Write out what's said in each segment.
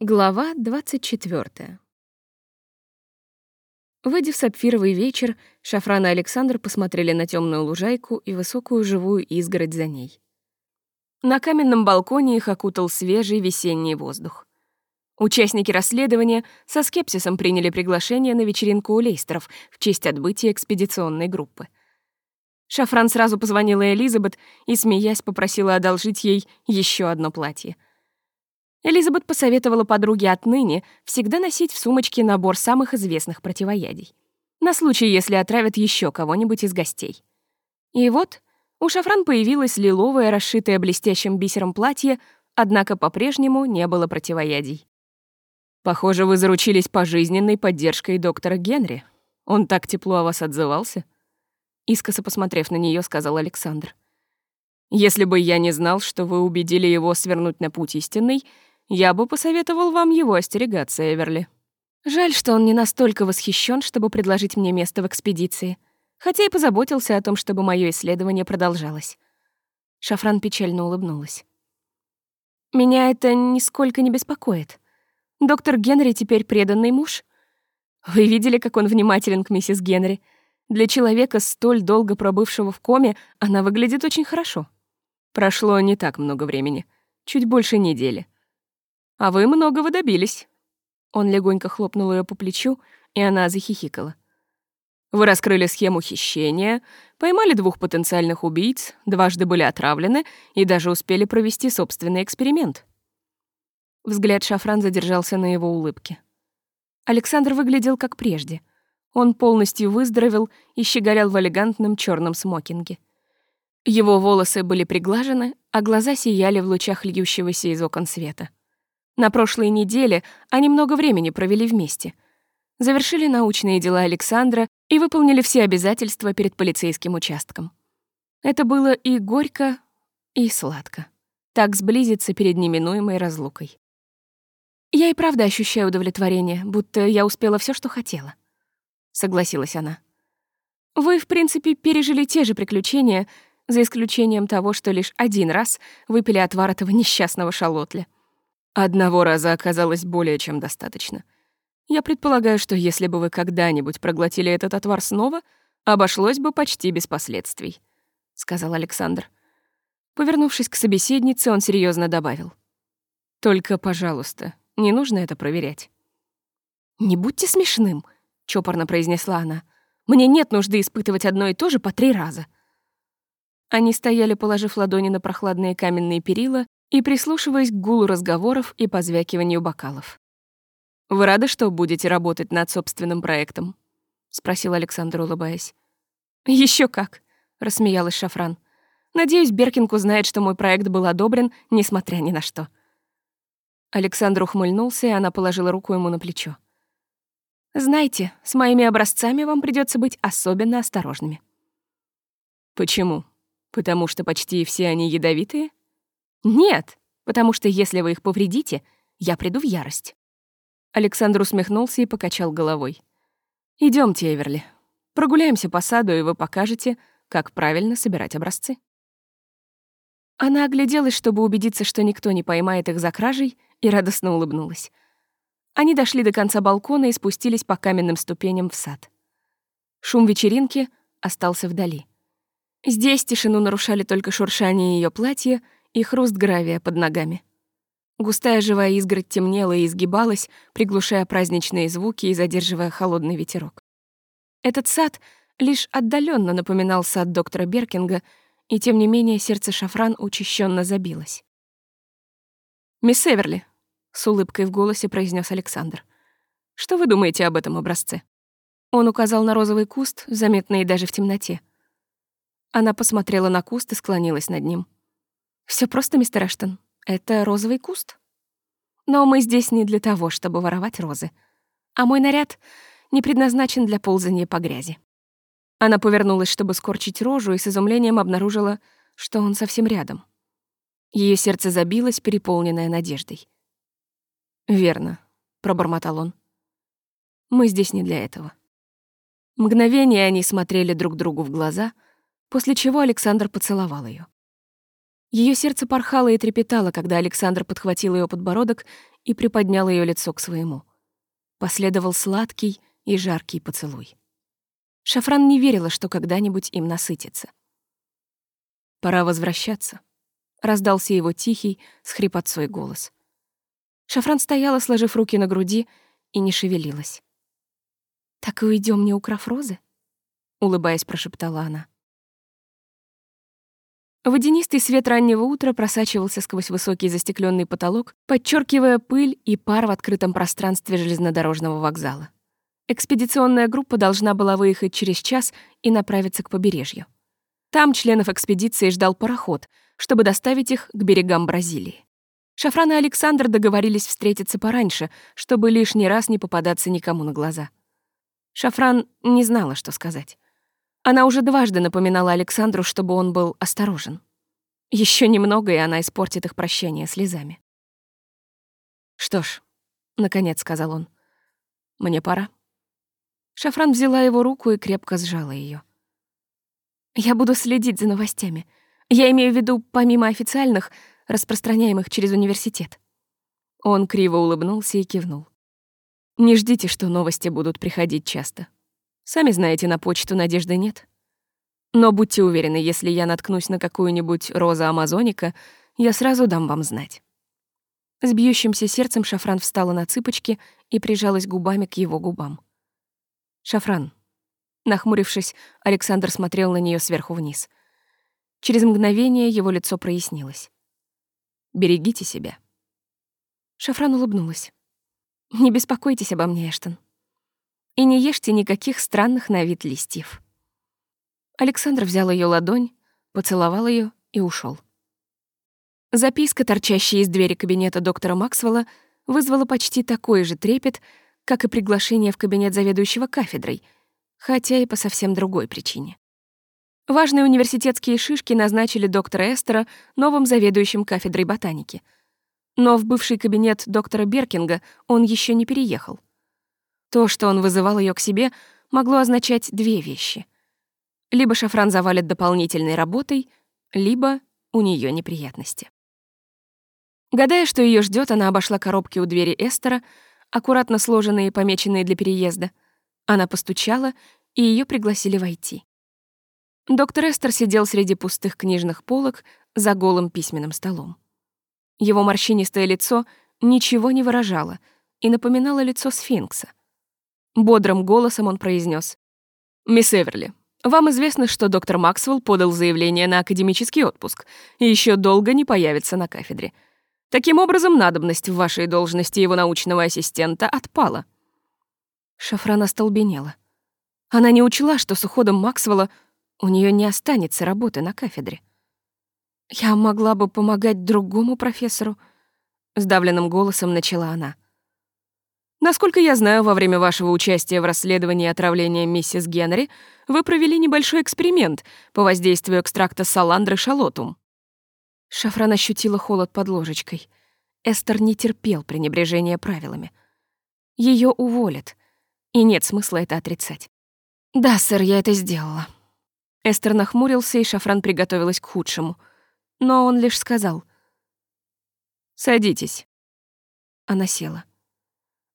Глава 24. Выйдя в сапфировый вечер, Шафран и Александр посмотрели на темную лужайку и высокую живую изгородь за ней. На каменном балконе их окутал свежий весенний воздух. Участники расследования со скепсисом приняли приглашение на вечеринку у Лейстеров в честь отбытия экспедиционной группы. Шафран сразу позвонила Элизабет и, смеясь, попросила одолжить ей еще одно платье — Элизабет посоветовала подруге отныне всегда носить в сумочке набор самых известных противоядий. На случай, если отравят еще кого-нибудь из гостей. И вот у Шафран появилось лиловое, расшитое блестящим бисером платье, однако по-прежнему не было противоядий. «Похоже, вы заручились пожизненной поддержкой доктора Генри. Он так тепло о вас отзывался?» Искоса посмотрев на нее, сказал Александр. «Если бы я не знал, что вы убедили его свернуть на путь истинный, я бы посоветовал вам его остерегаться, Эверли. Жаль, что он не настолько восхищен, чтобы предложить мне место в экспедиции, хотя и позаботился о том, чтобы мое исследование продолжалось. Шафран печально улыбнулась. Меня это нисколько не беспокоит. Доктор Генри теперь преданный муж. Вы видели, как он внимателен к миссис Генри? Для человека, столь долго пробывшего в коме, она выглядит очень хорошо. Прошло не так много времени, чуть больше недели. А вы многого добились». Он легонько хлопнул ее по плечу, и она захихикала. Вы раскрыли схему хищения, поймали двух потенциальных убийц, дважды были отравлены и даже успели провести собственный эксперимент. Взгляд Шафран задержался на его улыбке. Александр выглядел как прежде. Он полностью выздоровел и щеголял в элегантном черном смокинге. Его волосы были приглажены, а глаза сияли в лучах льющегося из окон света. На прошлой неделе они много времени провели вместе. Завершили научные дела Александра и выполнили все обязательства перед полицейским участком. Это было и горько, и сладко. Так сблизиться перед неминуемой разлукой. Я и правда ощущаю удовлетворение, будто я успела все, что хотела. Согласилась она. Вы, в принципе, пережили те же приключения, за исключением того, что лишь один раз выпили отвар этого несчастного шалотля. Одного раза оказалось более чем достаточно. Я предполагаю, что если бы вы когда-нибудь проглотили этот отвар снова, обошлось бы почти без последствий», — сказал Александр. Повернувшись к собеседнице, он серьезно добавил. «Только, пожалуйста, не нужно это проверять». «Не будьте смешным», — чопорно произнесла она. «Мне нет нужды испытывать одно и то же по три раза». Они стояли, положив ладони на прохладные каменные перила, и прислушиваясь к гулу разговоров и позвякиванию бокалов. «Вы рады, что будете работать над собственным проектом?» — спросил Александр, улыбаясь. Еще как!» — рассмеялась Шафран. «Надеюсь, Беркинг узнает, что мой проект был одобрен, несмотря ни на что». Александр ухмыльнулся, и она положила руку ему на плечо. «Знаете, с моими образцами вам придется быть особенно осторожными». «Почему? Потому что почти все они ядовитые?» «Нет, потому что если вы их повредите, я приду в ярость». Александр усмехнулся и покачал головой. Идемте, Эверли. Прогуляемся по саду, и вы покажете, как правильно собирать образцы». Она огляделась, чтобы убедиться, что никто не поймает их за кражей, и радостно улыбнулась. Они дошли до конца балкона и спустились по каменным ступеням в сад. Шум вечеринки остался вдали. Здесь тишину нарушали только шуршание ее платья — и хруст гравия под ногами. Густая живая изгородь темнела и изгибалась, приглушая праздничные звуки и задерживая холодный ветерок. Этот сад лишь отдаленно напоминал сад доктора Беркинга, и тем не менее сердце Шафран учащенно забилось. «Мисс Эверли», — с улыбкой в голосе произнес Александр, — «что вы думаете об этом образце?» Он указал на розовый куст, заметный даже в темноте. Она посмотрела на куст и склонилась над ним. Все просто, мистер Эштон. Это розовый куст. Но мы здесь не для того, чтобы воровать розы. А мой наряд не предназначен для ползания по грязи. Она повернулась, чтобы скорчить рожу, и с изумлением обнаружила, что он совсем рядом. Ее сердце забилось, переполненное надеждой. «Верно», — пробормотал он. «Мы здесь не для этого». Мгновение они смотрели друг другу в глаза, после чего Александр поцеловал ее. Ее сердце порхало и трепетало, когда Александр подхватил ее подбородок и приподнял ее лицо к своему. Последовал сладкий и жаркий поцелуй. Шафран не верила, что когда-нибудь им насытится. «Пора возвращаться», — раздался его тихий, с хрипотцой голос. Шафран стояла, сложив руки на груди, и не шевелилась. «Так и уйдем не украв розы?» — улыбаясь, прошептала она. Водянистый свет раннего утра просачивался сквозь высокий застекленный потолок, подчеркивая пыль и пар в открытом пространстве железнодорожного вокзала. Экспедиционная группа должна была выехать через час и направиться к побережью. Там членов экспедиции ждал пароход, чтобы доставить их к берегам Бразилии. Шафран и Александр договорились встретиться пораньше, чтобы лишний раз не попадаться никому на глаза. Шафран не знала, что сказать. Она уже дважды напоминала Александру, чтобы он был осторожен. Еще немного, и она испортит их прощение слезами. «Что ж», — наконец сказал он, — «мне пора». Шафран взяла его руку и крепко сжала ее. «Я буду следить за новостями. Я имею в виду, помимо официальных, распространяемых через университет». Он криво улыбнулся и кивнул. «Не ждите, что новости будут приходить часто. Сами знаете, на почту надежды нет. Но будьте уверены, если я наткнусь на какую-нибудь роза амазоника, я сразу дам вам знать». С бьющимся сердцем Шафран встала на цыпочки и прижалась губами к его губам. «Шафран». Нахмурившись, Александр смотрел на нее сверху вниз. Через мгновение его лицо прояснилось. «Берегите себя». Шафран улыбнулась. «Не беспокойтесь обо мне, Эштон и не ешьте никаких странных на вид листьев». Александр взял ее ладонь, поцеловал ее и ушел. Записка, торчащая из двери кабинета доктора Максвелла, вызвала почти такой же трепет, как и приглашение в кабинет заведующего кафедрой, хотя и по совсем другой причине. Важные университетские шишки назначили доктора Эстера новым заведующим кафедрой ботаники. Но в бывший кабинет доктора Беркинга он еще не переехал. То, что он вызывал ее к себе, могло означать две вещи. Либо Шафран завалит дополнительной работой, либо у нее неприятности. Гадая, что ее ждет, она обошла коробки у двери Эстера, аккуратно сложенные и помеченные для переезда. Она постучала, и ее пригласили войти. Доктор Эстер сидел среди пустых книжных полок за голым письменным столом. Его морщинистое лицо ничего не выражало и напоминало лицо сфинкса. Бодрым голосом он произнес: «Мисс Эверли, вам известно, что доктор Максвелл подал заявление на академический отпуск и еще долго не появится на кафедре. Таким образом, надобность в вашей должности его научного ассистента отпала». Шафран остолбенела. Она не учла, что с уходом Максвелла у нее не останется работы на кафедре. «Я могла бы помогать другому профессору», — сдавленным голосом начала она. Насколько я знаю, во время вашего участия в расследовании отравления миссис Генри вы провели небольшой эксперимент по воздействию экстракта саландры шалотум. Шафран ощутила холод под ложечкой. Эстер не терпел пренебрежения правилами. Ее уволят, и нет смысла это отрицать. «Да, сэр, я это сделала». Эстер нахмурился, и Шафран приготовилась к худшему. Но он лишь сказал. «Садитесь». Она села.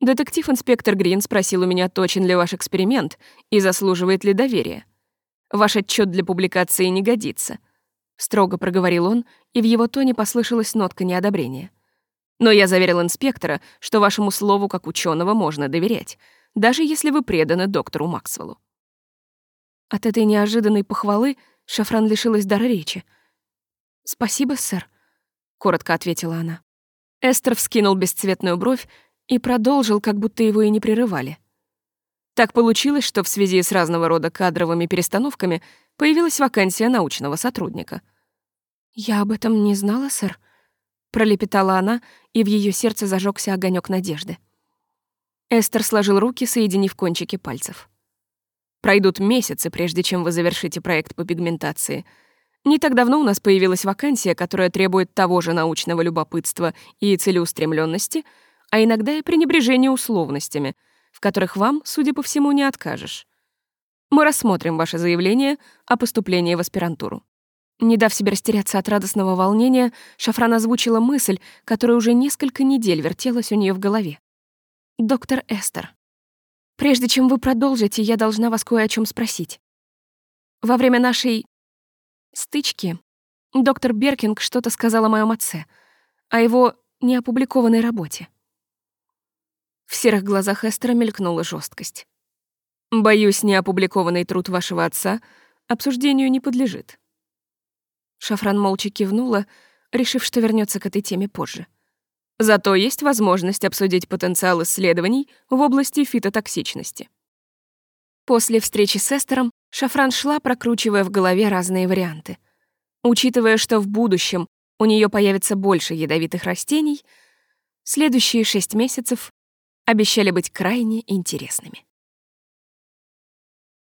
Детектив-инспектор Грин спросил у меня, точен ли ваш эксперимент и заслуживает ли доверия. Ваш отчет для публикации не годится. Строго проговорил он, и в его тоне послышалась нотка неодобрения. Но я заверил инспектора, что вашему слову как ученого можно доверять, даже если вы преданы доктору Максвеллу. От этой неожиданной похвалы Шафран лишилась дара речи. «Спасибо, сэр», — коротко ответила она. Эстер вскинул бесцветную бровь и продолжил, как будто его и не прерывали. Так получилось, что в связи с разного рода кадровыми перестановками появилась вакансия научного сотрудника. «Я об этом не знала, сэр», — пролепетала она, и в ее сердце зажегся огонек надежды. Эстер сложил руки, соединив кончики пальцев. «Пройдут месяцы, прежде чем вы завершите проект по пигментации. Не так давно у нас появилась вакансия, которая требует того же научного любопытства и целеустремленности, а иногда и пренебрежение условностями, в которых вам, судя по всему, не откажешь. Мы рассмотрим ваше заявление о поступлении в аспирантуру. Не дав себе растеряться от радостного волнения, Шафран озвучила мысль, которая уже несколько недель вертелась у нее в голове. «Доктор Эстер, прежде чем вы продолжите, я должна вас кое о чем спросить. Во время нашей стычки доктор Беркинг что-то сказал о моем отце, о его неопубликованной работе». В серых глазах Эстера мелькнула жесткость. «Боюсь, неопубликованный труд вашего отца обсуждению не подлежит». Шафран молча кивнула, решив, что вернется к этой теме позже. Зато есть возможность обсудить потенциал исследований в области фитотоксичности. После встречи с Эстером Шафран шла, прокручивая в голове разные варианты. Учитывая, что в будущем у нее появится больше ядовитых растений, следующие шесть месяцев обещали быть крайне интересными.